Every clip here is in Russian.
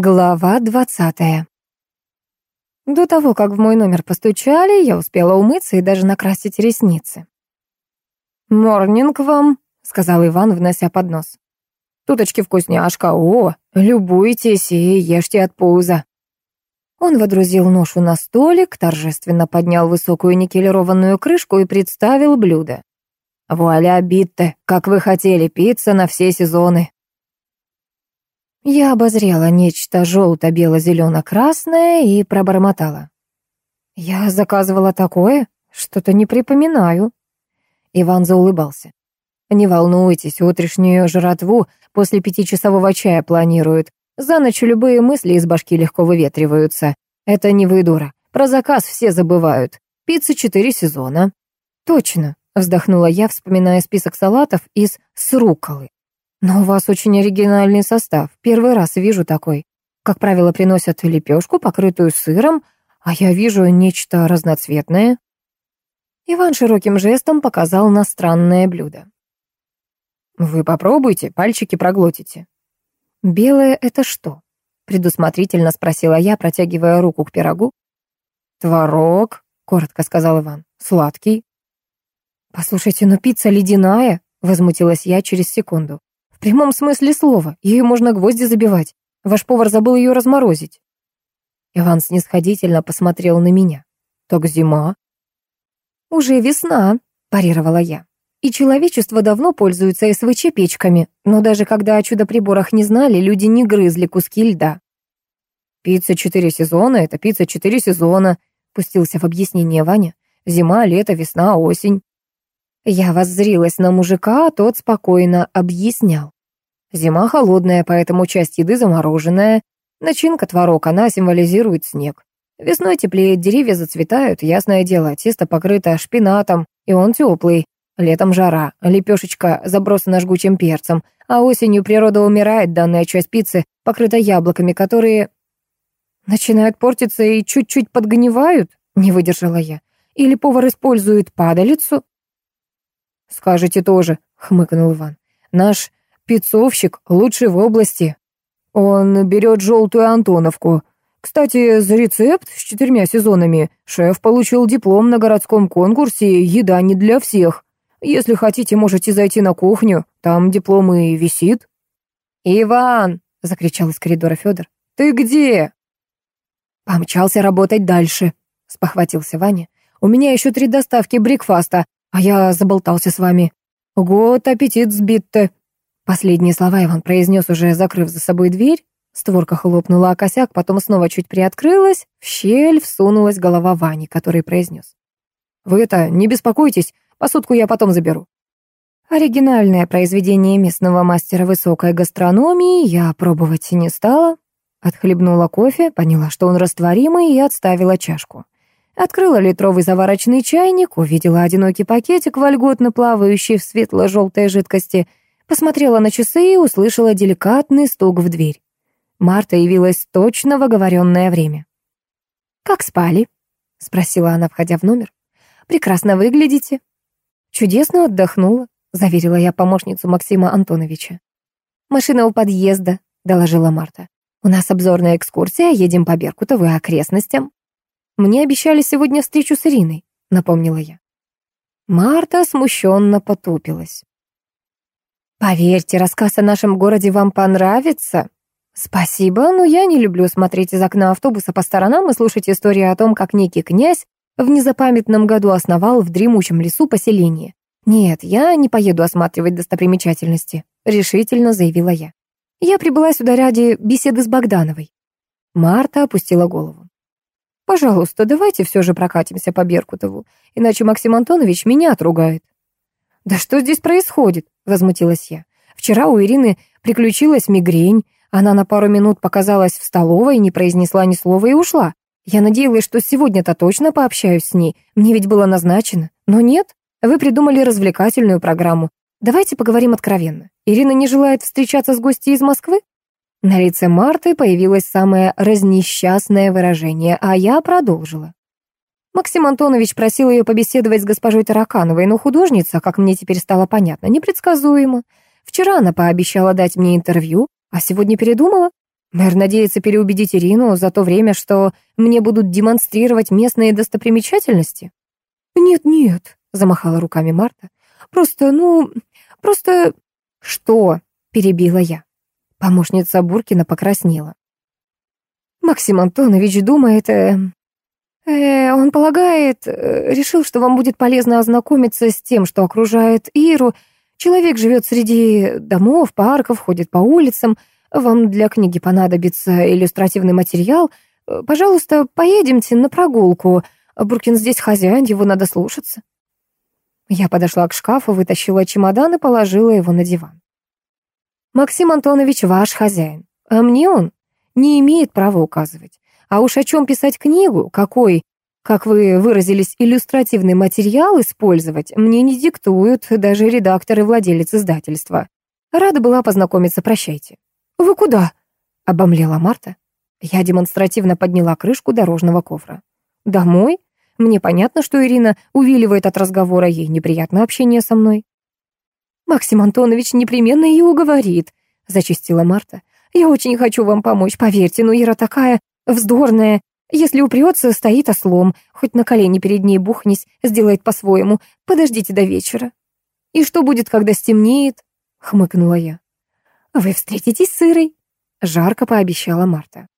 Глава двадцатая. До того, как в мой номер постучали, я успела умыться и даже накрасить ресницы. «Морнинг вам», — сказал Иван, внося поднос. «Туточки вкусняшка, о, любуйтесь и ешьте от пуза». Он водрузил ношу на столик, торжественно поднял высокую никелированную крышку и представил блюдо. «Вуаля, битте, как вы хотели, пицца на все сезоны». Я обозрела нечто желто-бело-зелено-красное и пробормотала. «Я заказывала такое? Что-то не припоминаю». Иван заулыбался. «Не волнуйтесь, утрешнюю жратву после пятичасового чая планируют. За ночь любые мысли из башки легко выветриваются. Это не вы, дура. Про заказ все забывают. Пицца четыре сезона». «Точно», — вздохнула я, вспоминая список салатов из сруколы. Но у вас очень оригинальный состав. Первый раз вижу такой. Как правило, приносят лепешку, покрытую сыром, а я вижу нечто разноцветное. Иван широким жестом показал на странное блюдо. «Вы попробуйте, пальчики проглотите». «Белое — это что?» — предусмотрительно спросила я, протягивая руку к пирогу. «Творог», — коротко сказал Иван, — «сладкий». «Послушайте, но пицца ледяная», — возмутилась я через секунду. В прямом смысле слова. Ее можно гвозди забивать. Ваш повар забыл ее разморозить. Иван снисходительно посмотрел на меня. Так зима. Уже весна, парировала я. И человечество давно пользуется СВЧ-печками, но даже когда о чудо-приборах не знали, люди не грызли куски льда. «Пицца четыре сезона — это пицца четыре сезона», — пустился в объяснение Ваня. «Зима, лето, весна, осень». Я воззрилась на мужика, а тот спокойно объяснял. Зима холодная, поэтому часть еды замороженная. Начинка творог, она символизирует снег. Весной теплеет, деревья зацветают, ясное дело, тесто покрыто шпинатом, и он теплый. Летом жара, лепешечка забросана жгучим перцем, а осенью природа умирает, данная часть пиццы покрыта яблоками, которые начинают портиться и чуть-чуть подгнивают, не выдержала я. Или повар использует падалицу, «Скажете тоже», — хмыкнул Иван. «Наш пиццовщик лучший в области. Он берет желтую Антоновку. Кстати, за рецепт с четырьмя сезонами шеф получил диплом на городском конкурсе «Еда не для всех». Если хотите, можете зайти на кухню, там диплом и висит». «Иван!» — закричал из коридора Федор. «Ты где?» «Помчался работать дальше», — спохватился Ваня. «У меня еще три доставки брикфаста, а я заболтался с вами. Год аппетит сбит-то. Последние слова Иван произнес, уже закрыв за собой дверь. Створка хлопнула о косяк, потом снова чуть приоткрылась. В щель всунулась голова Вани, который произнес. «Вы это, не беспокойтесь, посудку я потом заберу». Оригинальное произведение местного мастера высокой гастрономии я пробовать не стала. Отхлебнула кофе, поняла, что он растворимый, и отставила чашку. Открыла литровый заварочный чайник, увидела одинокий пакетик, вольготно плавающий в светло-желтой жидкости, посмотрела на часы и услышала деликатный стук в дверь. Марта явилась точно в оговоренное время. «Как спали?» — спросила она, входя в номер. «Прекрасно выглядите». «Чудесно отдохнула», — заверила я помощницу Максима Антоновича. «Машина у подъезда», — доложила Марта. «У нас обзорная экскурсия, едем по Беркутову и окрестностям». Мне обещали сегодня встречу с Ириной», — напомнила я. Марта смущенно потупилась. «Поверьте, рассказ о нашем городе вам понравится?» «Спасибо, но я не люблю смотреть из окна автобуса по сторонам и слушать истории о том, как некий князь в незапамятном году основал в дремучем лесу поселение. Нет, я не поеду осматривать достопримечательности», — решительно заявила я. «Я прибыла сюда ради беседы с Богдановой». Марта опустила голову. Пожалуйста, давайте все же прокатимся по Беркутову, иначе Максим Антонович меня отругает. Да что здесь происходит? Возмутилась я. Вчера у Ирины приключилась мигрень, она на пару минут показалась в столовой, не произнесла ни слова и ушла. Я надеялась, что сегодня-то точно пообщаюсь с ней, мне ведь было назначено. Но нет, вы придумали развлекательную программу. Давайте поговорим откровенно. Ирина не желает встречаться с гостьей из Москвы? На лице Марты появилось самое разнесчастное выражение, а я продолжила. Максим Антонович просил ее побеседовать с госпожой Таракановой, но художница, как мне теперь стало понятно, непредсказуема. Вчера она пообещала дать мне интервью, а сегодня передумала. Мэр надеется переубедить Ирину за то время, что мне будут демонстрировать местные достопримечательности? Нет-нет, замахала руками Марта. Просто, ну, просто... Что? Перебила я. Помощница Буркина покраснела. Максим Антонович думает... Э, э, он полагает, э, решил, что вам будет полезно ознакомиться с тем, что окружает Иру. Человек живет среди домов, парков, ходит по улицам, вам для книги понадобится иллюстративный материал. Пожалуйста, поедемте на прогулку. Буркин здесь хозяин, его надо слушаться». Я подошла к шкафу, вытащила чемодан и положила его на диван. «Максим Антонович ваш хозяин, а мне он не имеет права указывать. А уж о чем писать книгу, какой, как вы выразились, иллюстративный материал использовать, мне не диктуют даже редактор и владелец издательства. Рада была познакомиться, прощайте». «Вы куда?» — обомлела Марта. Я демонстративно подняла крышку дорожного кофра. «Домой? Мне понятно, что Ирина увиливает от разговора, ей неприятно общение со мной». «Максим Антонович непременно ее уговорит», — зачастила Марта. «Я очень хочу вам помочь, поверьте, но Ира такая вздорная. Если упрется, стоит ослом. Хоть на колени перед ней бухнись, сделает по-своему. Подождите до вечера». «И что будет, когда стемнеет?» — хмыкнула я. «Вы встретитесь с Ирой», — жарко пообещала Марта.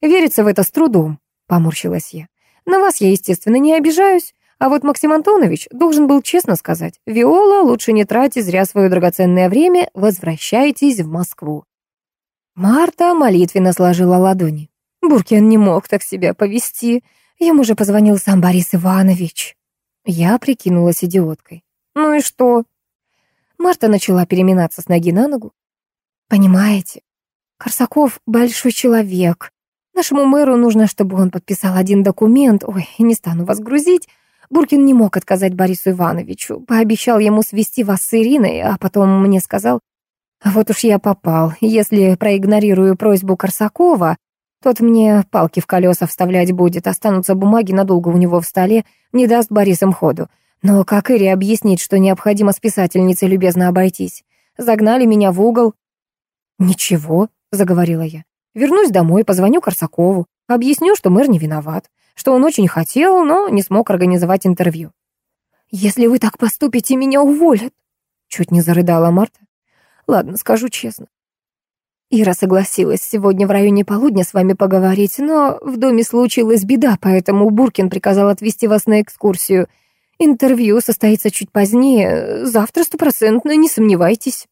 «Верится в это с трудом», — поморщилась я. «На вас я, естественно, не обижаюсь, а вот Максим Антонович должен был честно сказать, «Виола, лучше не тратить зря свое драгоценное время, возвращайтесь в Москву». Марта молитвенно сложила ладони. Буркин не мог так себя повести. Ему же позвонил сам Борис Иванович. Я прикинулась идиоткой. «Ну и что?» Марта начала переминаться с ноги на ногу. Понимаете, Корсаков большой человек. Нашему мэру нужно, чтобы он подписал один документ. Ой, не стану вас грузить. Буркин не мог отказать Борису Ивановичу. Пообещал ему свести вас с Ириной, а потом мне сказал, вот уж я попал. Если проигнорирую просьбу Корсакова, тот мне палки в колеса вставлять будет, останутся бумаги надолго у него в столе, не даст Борисам ходу. Но как Ире объяснить, что необходимо с писательницей любезно обойтись? Загнали меня в угол, «Ничего», — заговорила я. «Вернусь домой, позвоню Корсакову, объясню, что мэр не виноват, что он очень хотел, но не смог организовать интервью». «Если вы так поступите, меня уволят», — чуть не зарыдала Марта. «Ладно, скажу честно. Ира согласилась сегодня в районе полудня с вами поговорить, но в доме случилась беда, поэтому Буркин приказал отвезти вас на экскурсию. Интервью состоится чуть позднее, завтра стопроцентно, не сомневайтесь».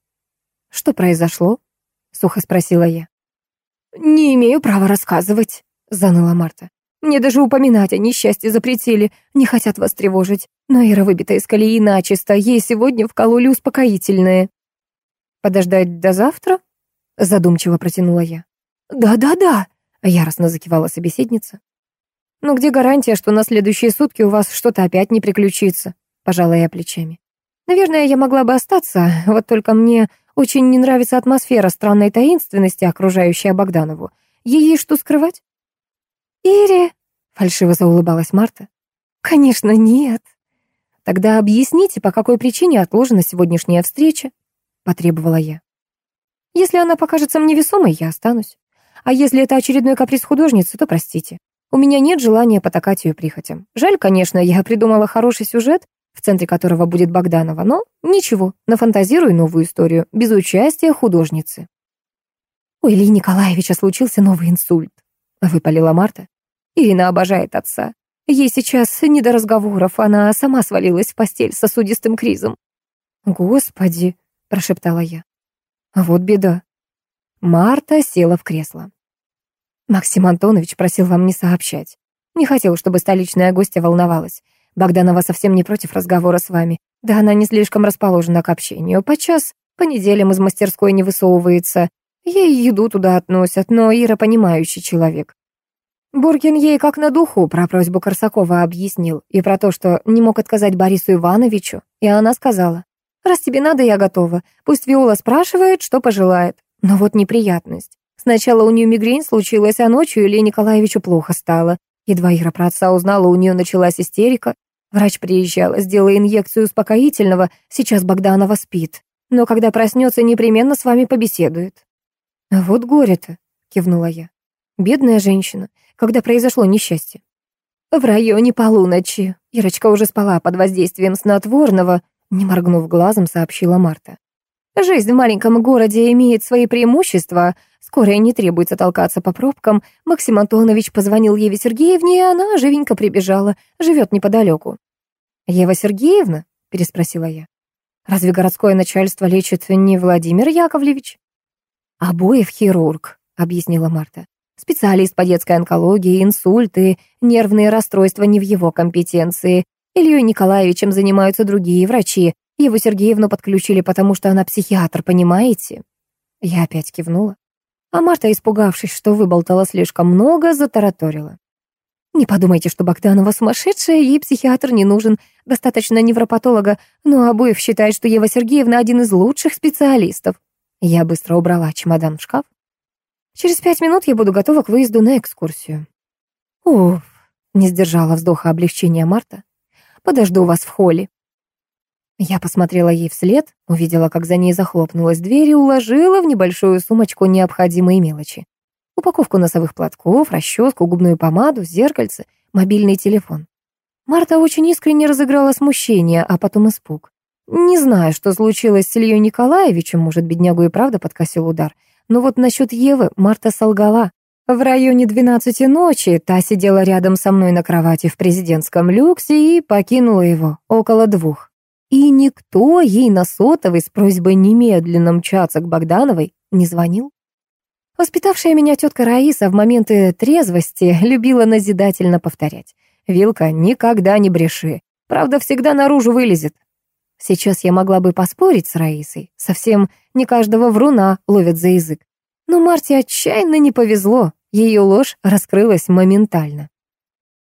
«Что произошло?» — сухо спросила я. «Не имею права рассказывать», — заныла Марта. «Мне даже упоминать о несчастье запретили, не хотят вас тревожить. Но Ира выбита из колеи начисто, ей сегодня вкололи успокоительное». «Подождать до завтра?» — задумчиво протянула я. «Да-да-да», — яростно закивала собеседница. «Но где гарантия, что на следующие сутки у вас что-то опять не приключится?» — пожала я плечами. «Наверное, я могла бы остаться, вот только мне очень не нравится атмосфера странной таинственности, окружающая Богданову. Ей есть что скрывать? «Ири!» — фальшиво заулыбалась Марта. «Конечно, нет». «Тогда объясните, по какой причине отложена сегодняшняя встреча?» — потребовала я. «Если она покажется мне весомой, я останусь. А если это очередной каприз художницы, то простите. У меня нет желания потакать ее прихотям. Жаль, конечно, я придумала хороший сюжет, в центре которого будет Богданова, но ничего, нафантазирую новую историю, без участия художницы. У Ильи Николаевича случился новый инсульт, выпалила Марта. Ирина обожает отца. Ей сейчас не до разговоров, она сама свалилась в постель с сосудистым кризом. «Господи!» — прошептала я. «Вот беда». Марта села в кресло. Максим Антонович просил вам не сообщать. Не хотел, чтобы столичная гостья волновалась. Богданова совсем не против разговора с вами. Да она не слишком расположена к общению. Подчас по неделям из мастерской не высовывается. Ей еду туда относят, но Ира понимающий человек. Буркин ей как на духу про просьбу Корсакова объяснил и про то, что не мог отказать Борису Ивановичу, и она сказала, «Раз тебе надо, я готова. Пусть Виола спрашивает, что пожелает. Но вот неприятность. Сначала у нее мигрень случилась, а ночью Илье Николаевичу плохо стало. Едва Ира про отца узнала, у нее началась истерика. Врач приезжала, сделала инъекцию успокоительного, сейчас Богданова спит. Но когда проснется, непременно с вами побеседует. А вот горе-то. кивнула я. Бедная женщина, когда произошло несчастье. В районе полуночи. Ирочка уже спала под воздействием снотворного, не моргнув глазом, сообщила Марта. Жизнь в маленьком городе имеет свои преимущества. Скорая не требуется толкаться по пробкам. Максим Антонович позвонил Еве Сергеевне, и она живенько прибежала. Живет неподалеку. «Ева Сергеевна?» — переспросила я. «Разве городское начальство лечит не Владимир Яковлевич?» «Обоев хирург», — объяснила Марта. «Специалист по детской онкологии, инсульты, нервные расстройства не в его компетенции. Ильей Николаевичем занимаются другие врачи. Еву Сергеевну подключили, потому что она психиатр, понимаете?» Я опять кивнула. А Марта, испугавшись, что выболтала слишком много, затараторила. «Не подумайте, что Богданова сумасшедшая, ей психиатр не нужен. Достаточно невропатолога, но обоев считает, что Ева Сергеевна один из лучших специалистов». Я быстро убрала чемодан в шкаф. Через пять минут я буду готова к выезду на экскурсию. Уф, не сдержала вздоха облегчения Марта. Подожду вас в холле. Я посмотрела ей вслед, увидела, как за ней захлопнулась дверь и уложила в небольшую сумочку необходимые мелочи. Упаковку носовых платков, расческу, губную помаду, зеркальце, мобильный телефон. Марта очень искренне разыграла смущение, а потом испуг. Не знаю, что случилось с Ильей Николаевичем, может, беднягу и правда подкосил удар. Но вот насчет Евы Марта солгала. В районе двенадцати ночи та сидела рядом со мной на кровати в президентском люксе и покинула его около двух. И никто ей на сотовый с просьбой немедленно мчаться к Богдановой не звонил. Воспитавшая меня тетка Раиса в моменты трезвости любила назидательно повторять. «Вилка, никогда не бреши. Правда, всегда наружу вылезет». Сейчас я могла бы поспорить с Раисой. Совсем не каждого вруна ловят за язык. Но Марте отчаянно не повезло. Ее ложь раскрылась моментально.